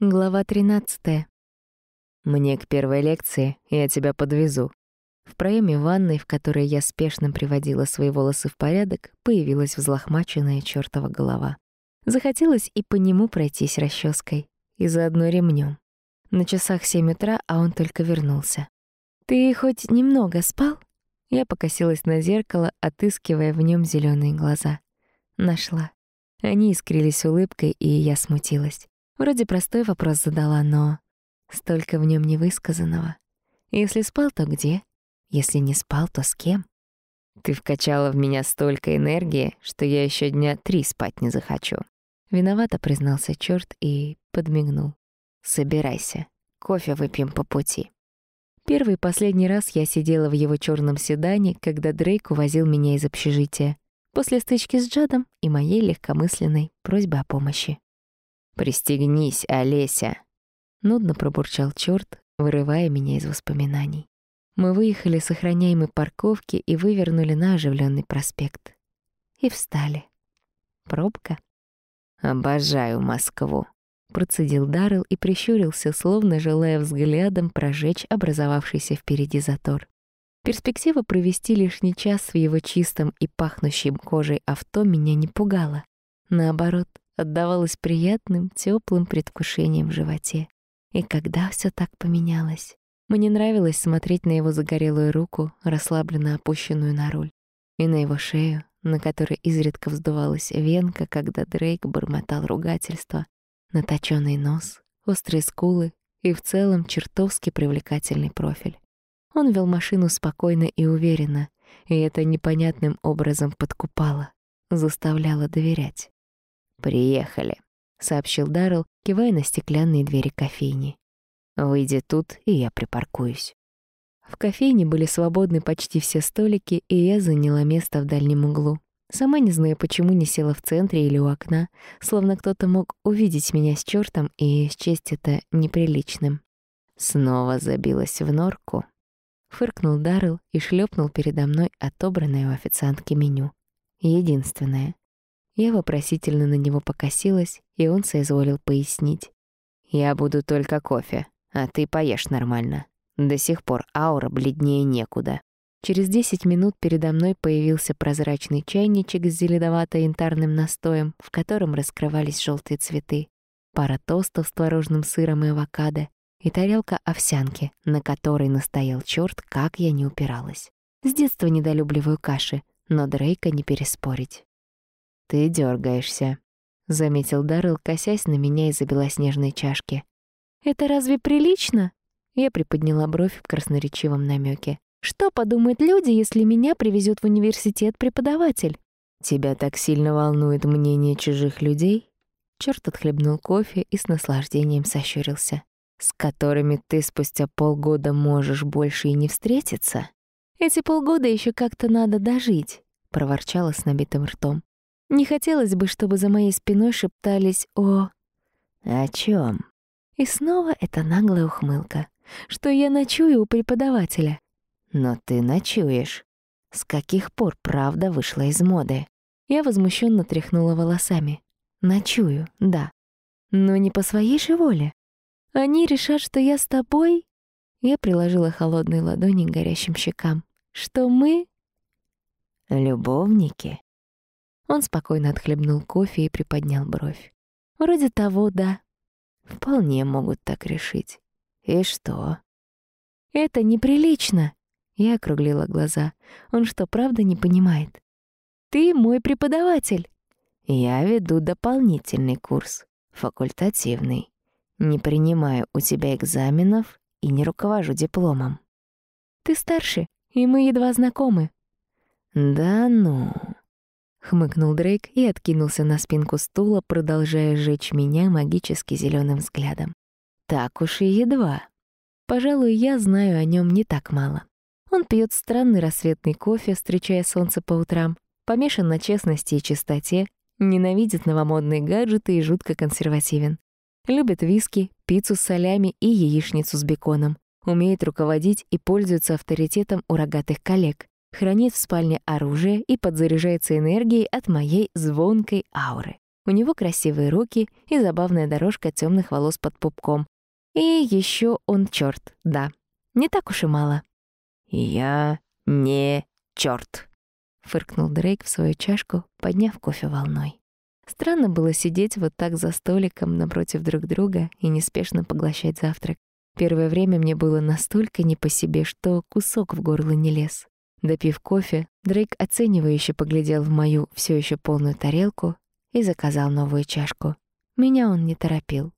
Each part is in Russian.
Глава 13. Мне к первой лекции, я тебя подвезу. В проеме ванной, в которой я спешно приводила свои волосы в порядок, появилась взлохмаченная чёртова голова. Захотелось и по нему пройтись расческой, и заодно ремнем. На часах семь утра, а он только вернулся. «Ты хоть немного спал?» Я покосилась на зеркало, отыскивая в нем зеленые глаза. Нашла. Они искрились улыбкой, и я смутилась. Вроде простой вопрос задала, но столько в нем невысказанного. Если спал, то где? Если не спал, то с кем? Ты вкачала в меня столько энергии, что я еще дня три спать не захочу. Виновато признался черт и подмигнул. Собирайся, кофе выпьем по пути. Первый и последний раз я сидела в его черном седане, когда Дрейк увозил меня из общежития, после стычки с Джадом и моей легкомысленной просьбы о помощи. «Пристегнись, Олеся!» Нудно пробурчал чёрт, вырывая меня из воспоминаний. Мы выехали с охраняемой парковки и вывернули на оживленный проспект. И встали. Пробка. «Обожаю Москву», — процедил Даррелл и прищурился, словно желая взглядом прожечь образовавшийся впереди затор. Перспектива провести лишний час в его чистом и пахнущем кожей авто меня не пугала. Наоборот, отдавалось приятным, теплым предвкушением в животе. И когда все так поменялось? Мне нравилось смотреть на его загорелую руку, расслабленно опущенную на руль, и на его шею, на которой изредка вздувалась венка, когда Дрейк бормотал ругательства, на точёный нос, острые скулы и в целом чертовски привлекательный профиль. Он вел машину спокойно и уверенно, и это непонятным образом подкупало, заставляло доверять. «Приехали», — сообщил Даррелл, кивая на стеклянные двери кофейни. «Выйди тут, и я припаркуюсь». В кофейне были свободны почти все столики, и я заняла место в дальнем углу. Сама не знаю, почему не села в центре или у окна, словно кто-то мог увидеть меня с чёртом и счесть это неприличным. Снова забилась в норку. Фыркнул Даррелл и шлепнул передо мной отобранное у официантки меню. Единственное. Я вопросительно на него покосилась, и он соизволил пояснить. «Я буду только кофе, а ты поешь нормально. До сих пор аура бледнее некуда». Через десять минут передо мной появился прозрачный чайничек с зеленовато-янтарным настоем, в котором раскрывались желтые цветы, пара тостов с творожным сыром и авокадо и тарелка овсянки, на которой настоял черт, как я не упиралась. С детства недолюбливаю каши, но Дрейка не переспорить. «Ты дергаешься, заметил Даррелл, косясь на меня из-за белоснежной чашки. «Это разве прилично?» Я приподняла бровь в красноречивом намеке. «Что подумают люди, если меня привезет в университет преподаватель?» «Тебя так сильно волнует мнение чужих людей?» Чёрт отхлебнул кофе и с наслаждением сощурился. «С которыми ты спустя полгода можешь больше и не встретиться?» «Эти полгода еще как-то надо дожить», — проворчала с набитым ртом. Не хотелось бы, чтобы за моей спиной шептались о... О чем? И снова эта наглая ухмылка, что я ночую у преподавателя. Но ты ночуешь. С каких пор правда вышла из моды? Я возмущенно тряхнула волосами. Ночую, да. Но не по своей же воле. Они решат, что я с тобой... Я приложила холодные ладони к горящим щекам. Что мы... Любовники? Он спокойно отхлебнул кофе и приподнял бровь. «Вроде того, да». «Вполне могут так решить. И что?» «Это неприлично!» Я округлила глаза. «Он что, правда не понимает?» «Ты мой преподаватель!» «Я веду дополнительный курс, факультативный. Не принимаю у тебя экзаменов и не руковожу дипломом». «Ты старше, и мы едва знакомы». «Да ну...» хмыкнул Дрейк и откинулся на спинку стула, продолжая жечь меня магически зеленым взглядом. Так уж и едва. Пожалуй, я знаю о нем не так мало. Он пьет странный рассветный кофе, встречая солнце по утрам, помешан на честности и чистоте, ненавидит новомодные гаджеты и жутко консервативен. Любит виски, пиццу с солями и яичницу с беконом. Умеет руководить и пользуется авторитетом у рогатых коллег хранит в спальне оружие и подзаряжается энергией от моей звонкой ауры. У него красивые руки и забавная дорожка темных волос под пупком. И еще он черт, да. Не так уж и мало. «Я не черт, фыркнул Дрейк в свою чашку, подняв кофе волной. Странно было сидеть вот так за столиком напротив друг друга и неспешно поглощать завтрак. Первое время мне было настолько не по себе, что кусок в горло не лез. Допив кофе, Дрейк оценивающе поглядел в мою все еще полную тарелку и заказал новую чашку. Меня он не торопил.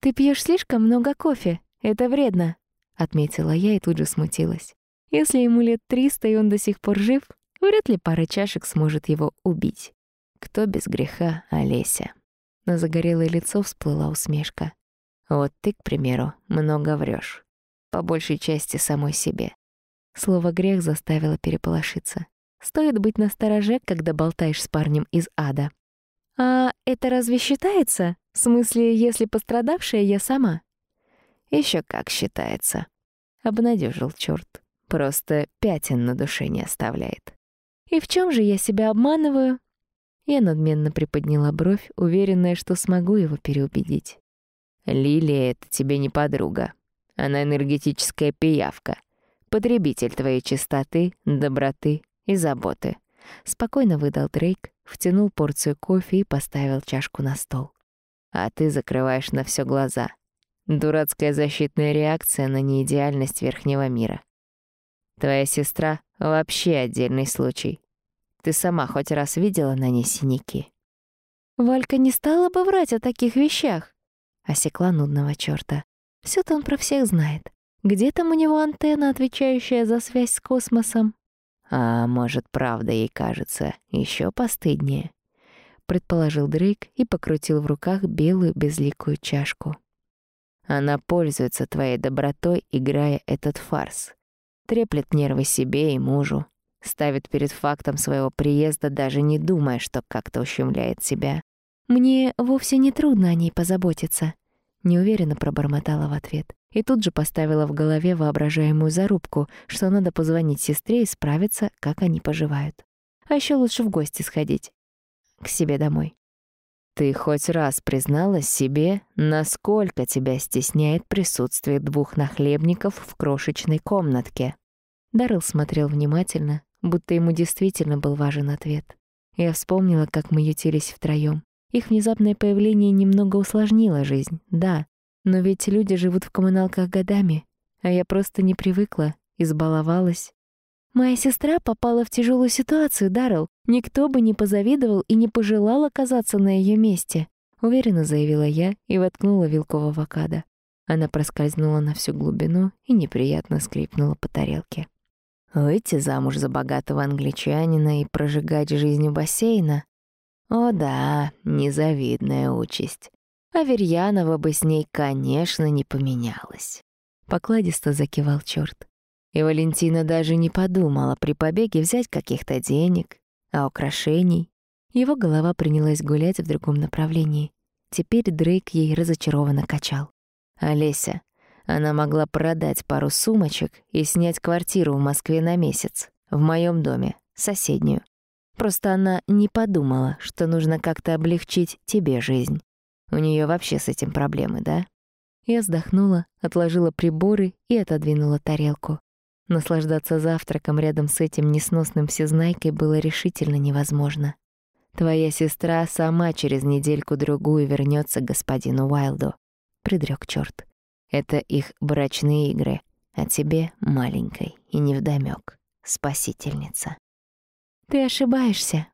«Ты пьешь слишком много кофе. Это вредно», — отметила я и тут же смутилась. Если ему лет триста и он до сих пор жив, вряд ли пара чашек сможет его убить. Кто без греха, Олеся? На загорелое лицо всплыла усмешка. Вот ты, к примеру, много врешь, По большей части самой себе. Слово «грех» заставило переполошиться. Стоит быть настороже, когда болтаешь с парнем из ада. «А это разве считается? В смысле, если пострадавшая я сама?» Еще как считается», — обнадежил черт. «Просто пятен на душе не оставляет». «И в чем же я себя обманываю?» Я надменно приподняла бровь, уверенная, что смогу его переубедить. «Лилия — это тебе не подруга. Она энергетическая пиявка, потребитель твоей чистоты, доброты и заботы. Спокойно выдал Дрейк, втянул порцию кофе и поставил чашку на стол. А ты закрываешь на все глаза. Дурацкая защитная реакция на неидеальность верхнего мира. Твоя сестра — вообще отдельный случай. Ты сама хоть раз видела на ней синяки? Валька не стала бы врать о таких вещах. Осекла нудного чёрта. Всё-то он про всех знает. Где там у него антенна, отвечающая за связь с космосом? А может, правда ей кажется еще постыднее? Предположил Дрейк и покрутил в руках белую безликую чашку. Она пользуется твоей добротой, играя этот фарс. Треплет нервы себе и мужу. Ставит перед фактом своего приезда, даже не думая, что как-то ущемляет себя. «Мне вовсе не трудно о ней позаботиться», — неуверенно пробормотала в ответ и тут же поставила в голове воображаемую зарубку, что надо позвонить сестре и справиться, как они поживают. А еще лучше в гости сходить. К себе домой. Ты хоть раз призналась себе, насколько тебя стесняет присутствие двух нахлебников в крошечной комнатке? Даррелл смотрел внимательно, будто ему действительно был важен ответ. Я вспомнила, как мы ютились втроём. Их внезапное появление немного усложнило жизнь, да, но ведь люди живут в коммуналках годами, а я просто не привыкла, избаловалась. Моя сестра попала в тяжелую ситуацию, Даррелл. Никто бы не позавидовал и не пожелал оказаться на ее месте, уверенно заявила я и воткнула вилку в авокадо. Она проскользнула на всю глубину и неприятно скрипнула по тарелке. Выйти замуж за богатого англичанина и прожигать жизнь у бассейна? О да, незавидная участь. Аверьянова бы с ней, конечно, не поменялась. Покладисто закивал чёрт. И Валентина даже не подумала при побеге взять каких-то денег, а украшений. Его голова принялась гулять в другом направлении. Теперь Дрейк ей разочарованно качал. «Олеся, она могла продать пару сумочек и снять квартиру в Москве на месяц, в моем доме, соседнюю. Просто она не подумала, что нужно как-то облегчить тебе жизнь. У нее вообще с этим проблемы, да? Я вздохнула, отложила приборы и отодвинула тарелку. Наслаждаться завтраком рядом с этим несносным всезнайкой было решительно невозможно. Твоя сестра сама через недельку-другую вернется к господину Уайлду, предрек черт. Это их брачные игры, а тебе, маленькой, и невдомёк, спасительница. Ты ошибаешься.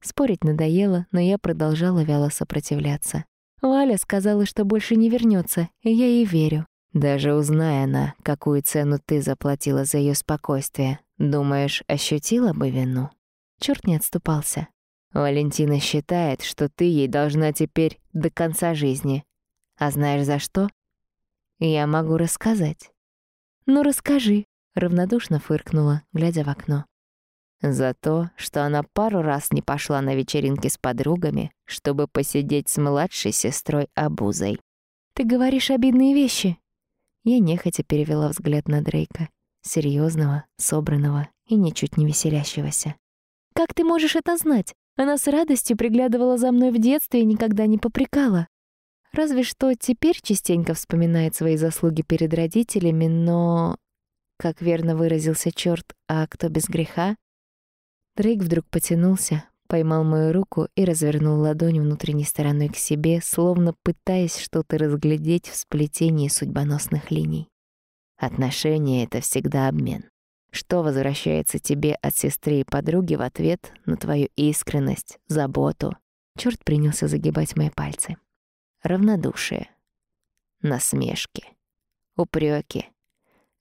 Спорить надоело, но я продолжала вяло сопротивляться. Валя сказала, что больше не вернется, и я ей верю. Даже узная она, какую цену ты заплатила за ее спокойствие, думаешь, ощутила бы вину? Черт не отступался. Валентина считает, что ты ей должна теперь до конца жизни. А знаешь за что? Я могу рассказать. Ну расскажи, равнодушно фыркнула, глядя в окно. За то, что она пару раз не пошла на вечеринки с подругами, чтобы посидеть с младшей сестрой Абузой. «Ты говоришь обидные вещи!» Я нехотя перевела взгляд на Дрейка, серьезного, собранного и ничуть не веселящегося. «Как ты можешь это знать? Она с радостью приглядывала за мной в детстве и никогда не попрекала. Разве что теперь частенько вспоминает свои заслуги перед родителями, но, как верно выразился чёрт, а кто без греха? Дрейк вдруг потянулся, поймал мою руку и развернул ладонь внутренней стороной к себе, словно пытаясь что-то разглядеть в сплетении судьбоносных линий. Отношения — это всегда обмен. Что возвращается тебе от сестры и подруги в ответ на твою искренность, заботу? Чёрт принялся загибать мои пальцы. Равнодушие, насмешки, упреки,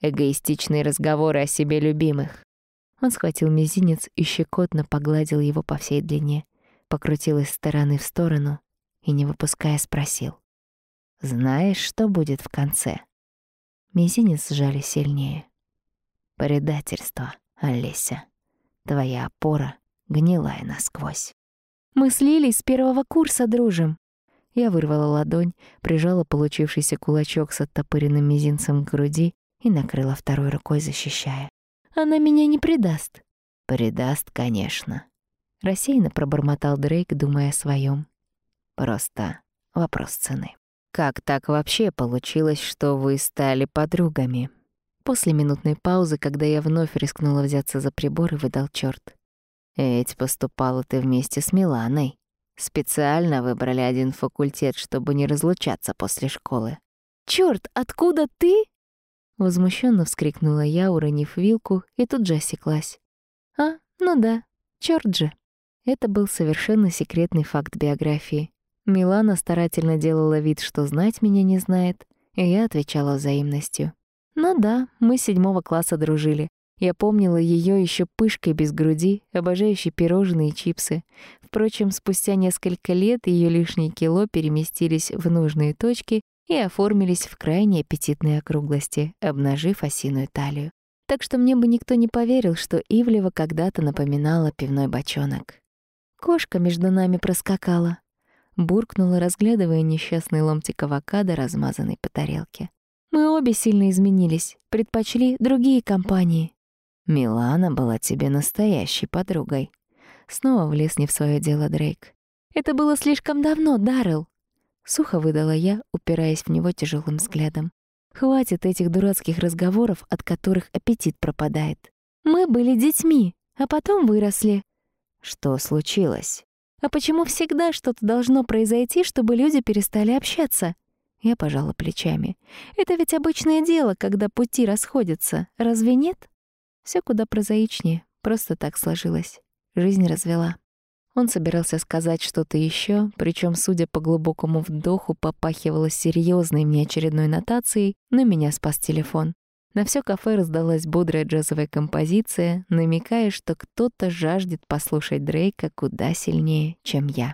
эгоистичные разговоры о себе любимых. Он схватил мизинец и щекотно погладил его по всей длине, покрутил из стороны в сторону и, не выпуская, спросил. «Знаешь, что будет в конце?» Мизинец сжали сильнее. Предательство, Олеся. Твоя опора гнилая насквозь. Мы слились с первого курса дружим. Я вырвала ладонь, прижала получившийся кулачок с оттопыренным мизинцем к груди и накрыла второй рукой, защищая. Она меня не предаст. Предаст, конечно. Рассеянно пробормотал Дрейк, думая о своем. Просто вопрос цены. Как так вообще получилось, что вы стали подругами? После минутной паузы, когда я вновь рискнула взяться за прибор, и выдал чёрт. Ведь поступала ты вместе с Миланой. Специально выбрали один факультет, чтобы не разлучаться после школы. «Чёрт, откуда ты?» Возмущенно вскрикнула я, уронив вилку, и тут же осеклась. «А, ну да, чёрт же». Это был совершенно секретный факт биографии. Милана старательно делала вид, что знать меня не знает, и я отвечала взаимностью. Ну да, мы с седьмого класса дружили. Я помнила ее еще пышкой без груди, обожающей пирожные и чипсы. Впрочем, спустя несколько лет ее лишние кило переместились в нужные точки и оформились в крайне аппетитные округлости, обнажив осиную талию. Так что мне бы никто не поверил, что Ивлева когда-то напоминала пивной бочонок. Кошка между нами проскакала. Буркнула, разглядывая несчастный ломтик авокадо, размазанный по тарелке. Мы обе сильно изменились, предпочли другие компании. Милана была тебе настоящей подругой. Снова влез не в свое дело Дрейк. Это было слишком давно, Даррелл. Сухо выдала я, упираясь в него тяжелым взглядом. Хватит этих дурацких разговоров, от которых аппетит пропадает. Мы были детьми, а потом выросли. Что случилось? А почему всегда что-то должно произойти, чтобы люди перестали общаться? Я пожала плечами. Это ведь обычное дело, когда пути расходятся, разве нет? Все куда прозаичнее, просто так сложилось. Жизнь развела. Он собирался сказать что-то еще, причем, судя по глубокому вдоху, попахивало серьезной мне очередной нотацией, но меня спас телефон. На все кафе раздалась бодрая джазовая композиция, намекая, что кто-то жаждет послушать Дрейка куда сильнее, чем я.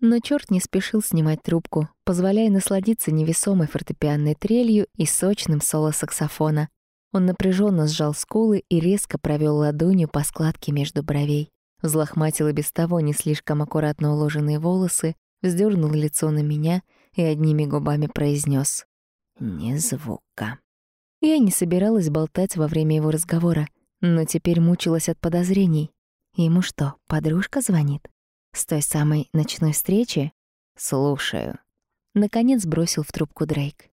Но черт не спешил снимать трубку, позволяя насладиться невесомой фортепианной трелью и сочным соло саксофона. Он напряженно сжал скулы и резко провел ладонью по складке между бровей. Взлохматил и без того не слишком аккуратно уложенные волосы, вздернул лицо на меня и одними губами произнес: «Ни звука». Я не собиралась болтать во время его разговора, но теперь мучилась от подозрений. Ему что, подружка звонит? С той самой ночной встречи? Слушаю. Наконец бросил в трубку Дрейк.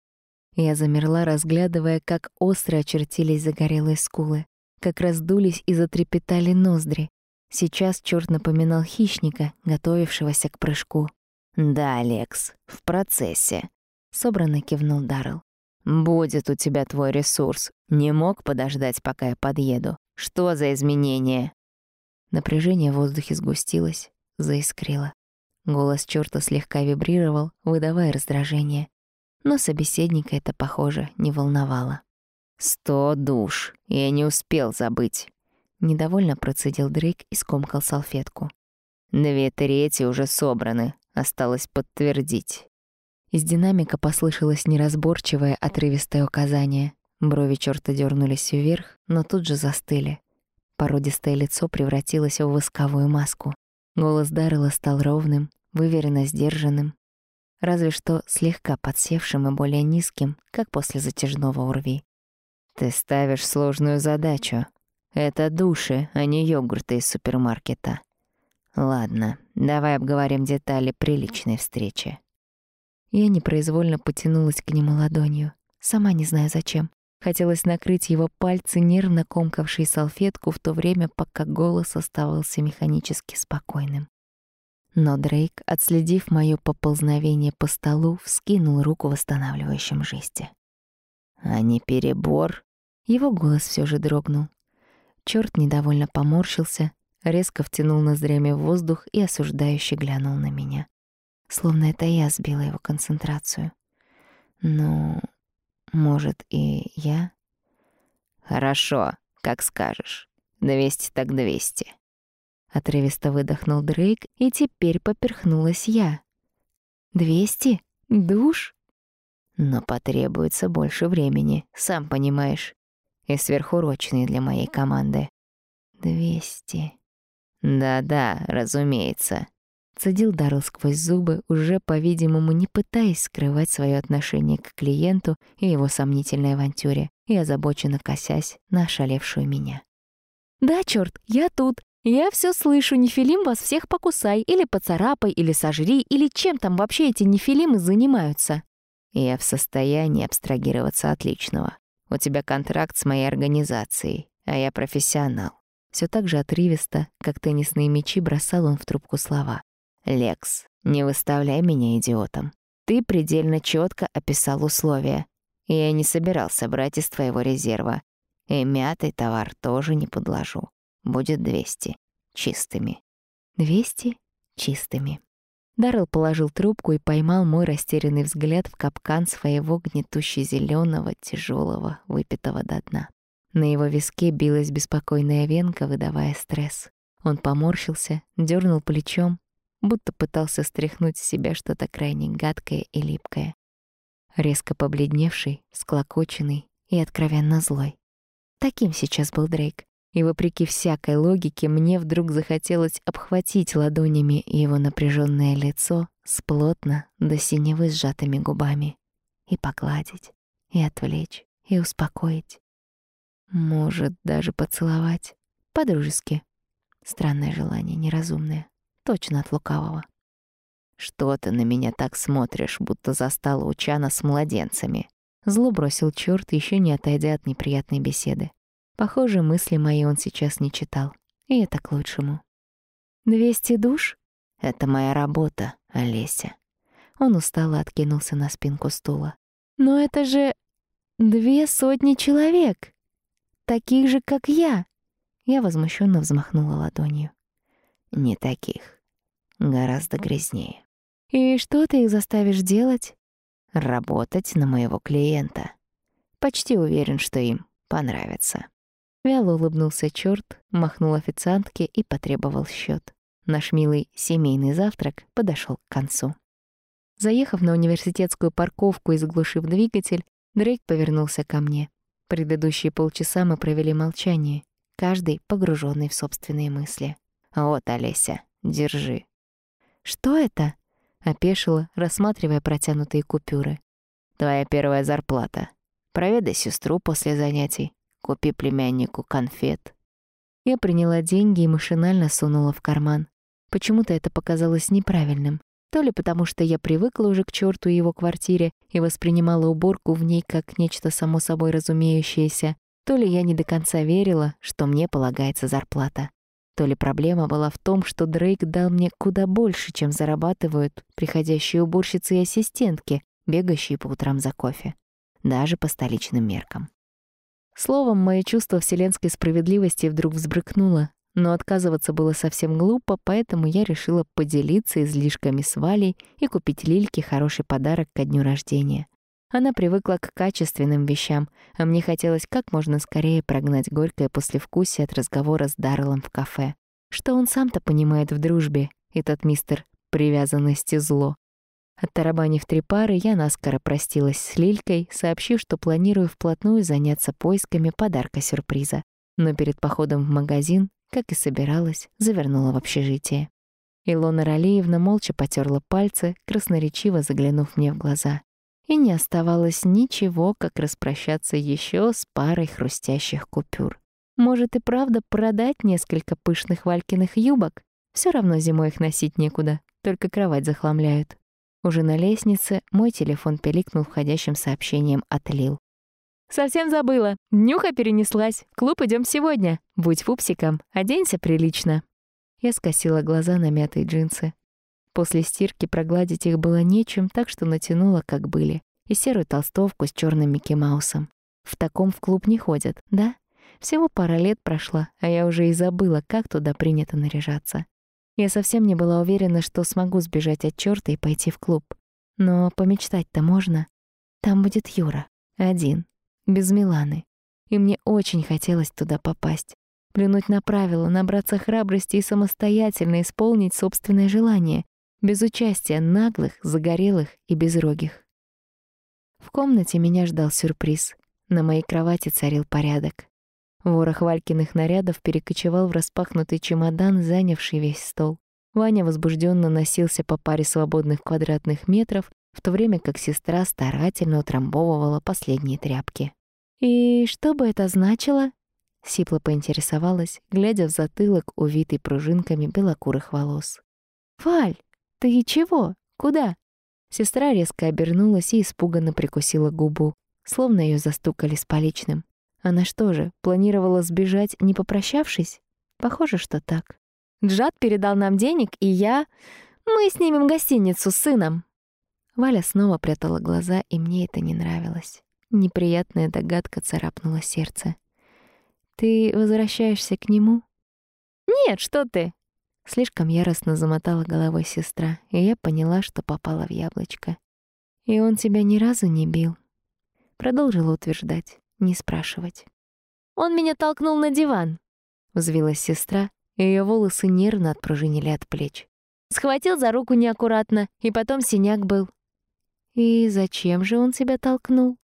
Я замерла, разглядывая, как остро очертились загорелые скулы, как раздулись и затрепетали ноздри. Сейчас чёрт напоминал хищника, готовившегося к прыжку. «Да, Алекс, в процессе», — собранно кивнул Даррелл. «Будет у тебя твой ресурс. Не мог подождать, пока я подъеду. Что за изменения?» Напряжение в воздухе сгустилось заискрило. Голос чёрта слегка вибрировал, выдавая раздражение. Но собеседника это, похоже, не волновало. «Сто душ! Я не успел забыть!» Недовольно процедил Дрейк и скомкал салфетку. «Две трети уже собраны, осталось подтвердить». Из динамика послышалось неразборчивое отрывистое указание. Брови чёрта дернулись вверх, но тут же застыли. Породистое лицо превратилось в восковую маску. Голос Даррелла стал ровным, выверенно сдержанным, разве что слегка подсевшим и более низким, как после затяжного урви. «Ты ставишь сложную задачу. Это души, а не йогурты из супермаркета. Ладно, давай обговорим детали приличной встречи. Я непроизвольно потянулась к нему ладонью, сама не знаю зачем. Хотелось накрыть его пальцы, нервно комкавшие салфетку, в то время, пока голос оставался механически спокойным. Но Дрейк, отследив моё поползновение по столу, вскинул руку в восстанавливающем жесте. «А не перебор?» Его голос всё же дрогнул. Чёрт недовольно поморщился, резко втянул ноздрями в воздух и осуждающе глянул на меня. Словно это я сбила его концентрацию. Ну, может, и я? Хорошо, как скажешь. Двести так двести. Отрывисто выдохнул Дрейк, и теперь поперхнулась я. «Двести? Душ?» «Но потребуется больше времени, сам понимаешь, и сверхурочные для моей команды». «Двести...» «Да-да, разумеется», — цедил Даррелл сквозь зубы, уже, по-видимому, не пытаясь скрывать свое отношение к клиенту и его сомнительной авантюре, и озабоченно косясь на ошалевшую меня. «Да, чёрт, я тут. Я все слышу, нефилим вас всех покусай, или поцарапай, или сожри, или чем там вообще эти нефилимы занимаются?» «Я в состоянии абстрагироваться от личного. У тебя контракт с моей организацией, а я профессионал. Все так же отрывисто, как теннисные мячи, бросал он в трубку слова. «Лекс, не выставляй меня идиотом. Ты предельно четко описал условия. Я не собирался брать из твоего резерва. И мятый товар тоже не подложу. Будет 200. Чистыми». «200? Чистыми». Даррелл положил трубку и поймал мой растерянный взгляд в капкан своего гнетуще зеленого тяжелого, выпитого до дна. На его виске билась беспокойная венка, выдавая стресс. Он поморщился, дернул плечом, будто пытался стряхнуть с себя что-то крайне гадкое и липкое. Резко побледневший, склокоченный и откровенно злой. Таким сейчас был Дрейк. И вопреки всякой логике мне вдруг захотелось обхватить ладонями его напряженное лицо с плотно до синевы сжатыми губами и погладить, и отвлечь, и успокоить. Может, даже поцеловать. По-дружески. Странное желание, неразумное. Точно от лукавого. «Что ты на меня так смотришь, будто застала у Чана с младенцами?» Зло бросил чёрт, ещё не отойдя от неприятной беседы. Похоже, мысли мои он сейчас не читал. И это к лучшему. «Двести душ?» «Это моя работа, Олеся». Он устало откинулся на спинку стула. «Но это же две сотни человек!» таких же, как я!» Я возмущенно взмахнула ладонью. «Не таких. Гораздо грязнее». «И что ты их заставишь делать?» «Работать на моего клиента. Почти уверен, что им понравится». Вяло улыбнулся чёрт, махнул официантке и потребовал счёт. Наш милый семейный завтрак подошёл к концу. Заехав на университетскую парковку и заглушив двигатель, Дрейк повернулся ко мне. Предыдущие полчаса мы провели молчание, каждый погруженный в собственные мысли. «Вот, Олеся, держи». «Что это?» — опешила, рассматривая протянутые купюры. «Твоя первая зарплата. Проведай сестру после занятий. Купи племяннику конфет». Я приняла деньги и машинально сунула в карман. Почему-то это показалось неправильным. То ли потому, что я привыкла уже к черту его квартире и воспринимала уборку в ней как нечто само собой разумеющееся, то ли я не до конца верила, что мне полагается зарплата. То ли проблема была в том, что Дрейк дал мне куда больше, чем зарабатывают приходящие уборщицы и ассистентки, бегающие по утрам за кофе. Даже по столичным меркам. Словом, мое чувство вселенской справедливости вдруг взбрыкнуло, но отказываться было совсем глупо, поэтому я решила поделиться излишками с Валей и купить Лильке хороший подарок ко дню рождения. Она привыкла к качественным вещам, а мне хотелось как можно скорее прогнать горькое послевкусие от разговора с Дарреллом в кафе. Что он сам-то понимает в дружбе, этот мистер привязанности зло. Оттарабанив три пары, я наскоро простилась с Лилькой, сообщив, что планирую вплотную заняться поисками подарка-сюрприза. Но перед походом в магазин как и собиралась, завернула в общежитие. Илона Ралиевна молча потерла пальцы, красноречиво заглянув мне в глаза. И не оставалось ничего, как распрощаться еще с парой хрустящих купюр. Может и правда продать несколько пышных Валькиных юбок? Все равно зимой их носить некуда, только кровать захламляют. Уже на лестнице мой телефон пиликнул входящим сообщением от Лил. «Совсем забыла. Нюха перенеслась. В клуб идем сегодня. Будь пупсиком. Оденься прилично». Я скосила глаза на мятые джинсы. После стирки прогладить их было нечем, так что натянула, как были, и серую толстовку с черным Микки Маусом. В таком в клуб не ходят, да? Всего пара лет прошла, а я уже и забыла, как туда принято наряжаться. Я совсем не была уверена, что смогу сбежать от чёрта и пойти в клуб. Но помечтать-то можно. Там будет Юра. Один. Без Миланы. И мне очень хотелось туда попасть. Плюнуть на правила, набраться храбрости и самостоятельно исполнить собственное желание. Без участия наглых, загорелых и безрогих. В комнате меня ждал сюрприз. На моей кровати царил порядок. Ворох Валькиных нарядов перекочевал в распахнутый чемодан, занявший весь стол. Ваня возбужденно носился по паре свободных квадратных метров, в то время как сестра старательно утрамбовывала последние тряпки. «И что бы это значило?» — Сипла поинтересовалась, глядя в затылок, увитый пружинками белокурых волос. «Валь, ты чего? Куда?» Сестра резко обернулась и испуганно прикусила губу, словно ее застукали с поличным. Она что же, планировала сбежать, не попрощавшись? Похоже, что так. Джад передал нам денег, и я... Мы снимем гостиницу с сыном. Валя снова прятала глаза, и мне это не нравилось. Неприятная догадка царапнула сердце. «Ты возвращаешься к нему?» «Нет, что ты!» Слишком яростно замотала головой сестра, и я поняла, что попала в яблочко. «И он тебя ни разу не бил?» Продолжила утверждать не спрашивать. «Он меня толкнул на диван», — взвилась сестра, и её волосы нервно отпружинили от плеч. Схватил за руку неаккуратно, и потом синяк был. «И зачем же он тебя толкнул?»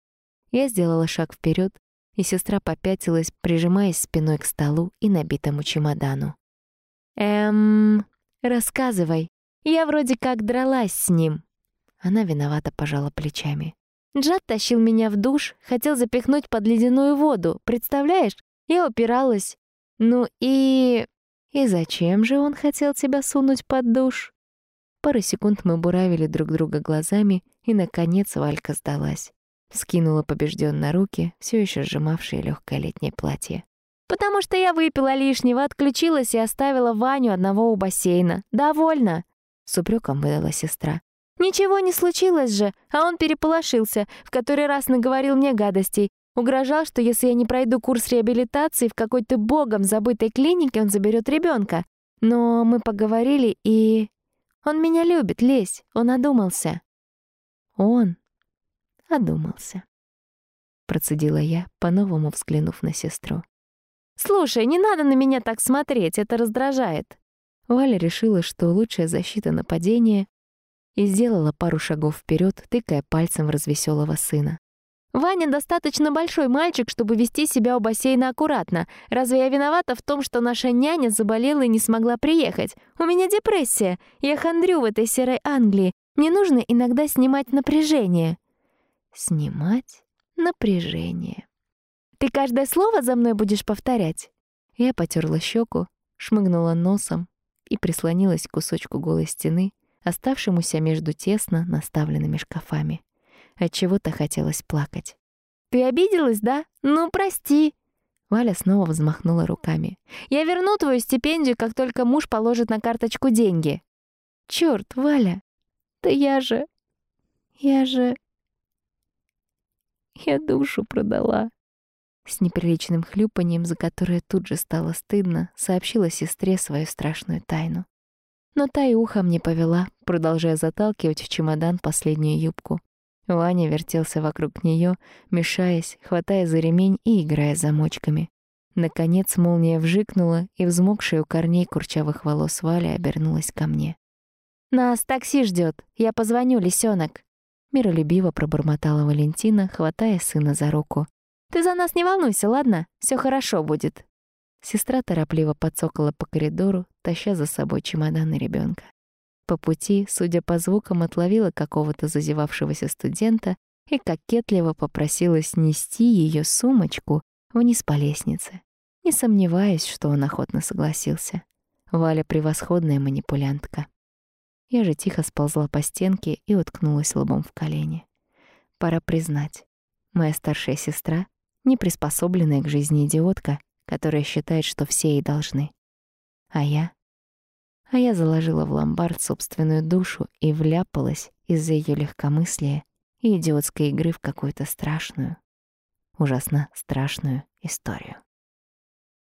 Я сделала шаг вперед, и сестра попятилась, прижимаясь спиной к столу и набитому чемодану. «Эм, рассказывай. Я вроде как дралась с ним». Она виновато пожала плечами. Джад тащил меня в душ, хотел запихнуть под ледяную воду, представляешь? Я упиралась. Ну и... И зачем же он хотел тебя сунуть под душ? Пару секунд мы буравили друг друга глазами, и, наконец, Валька сдалась. Скинула побежденно руки, все еще сжимавшие легкое летнее платье. «Потому что я выпила лишнего, отключилась и оставила Ваню одного у бассейна. Довольно!» С упреком выдала сестра. Ничего не случилось же, а он переполошился, в который раз наговорил мне гадостей. Угрожал, что если я не пройду курс реабилитации в какой-то богом забытой клинике, он заберет ребенка. Но мы поговорили, и... Он меня любит, лезь, он одумался. Он одумался. Процедила я, по-новому взглянув на сестру. «Слушай, не надо на меня так смотреть, это раздражает». Валя решила, что лучшая защита нападения и сделала пару шагов вперед, тыкая пальцем в развеселого сына. «Ваня достаточно большой мальчик, чтобы вести себя у бассейна аккуратно. Разве я виновата в том, что наша няня заболела и не смогла приехать? У меня депрессия. Я хандрю в этой серой Англии. Мне нужно иногда снимать напряжение». «Снимать напряжение». «Ты каждое слово за мной будешь повторять?» Я потерла щеку, шмыгнула носом и прислонилась к кусочку голой стены, оставшемуся между тесно наставленными шкафами. От чего-то хотелось плакать. Ты обиделась, да? Ну, прости. Валя снова взмахнула руками. Я верну твою стипендию, как только муж положит на карточку деньги. Чёрт, Валя. Да я же Я же Я душу продала. С неприличным хлюпанием, за которое тут же стало стыдно, сообщила сестре свою страшную тайну но та и ухом не повела, продолжая заталкивать в чемодан последнюю юбку. Ваня вертелся вокруг нее, мешаясь, хватая за ремень и играя замочками. Наконец молния вжикнула, и взмокшая у корней курчавых волос Валя обернулась ко мне. «Нас такси ждет. Я позвоню, лисенок. Миролюбиво пробормотала Валентина, хватая сына за руку. «Ты за нас не волнуйся, ладно? Все хорошо будет». Сестра торопливо подсокала по коридору, таща за собой чемодан и ребенка. По пути, судя по звукам, отловила какого-то зазевавшегося студента и кокетливо попросила снести ее сумочку вниз по лестнице. Не сомневаясь, что он охотно согласился. Валя — превосходная манипулянтка. Я же тихо сползла по стенке и уткнулась лбом в колени. Пора признать, моя старшая сестра — неприспособленная к жизни идиотка, которая считает, что все ей должны. А я? А я заложила в ломбард собственную душу и вляпалась из-за ее легкомыслия и идиотской игры в какую-то страшную, ужасно страшную историю.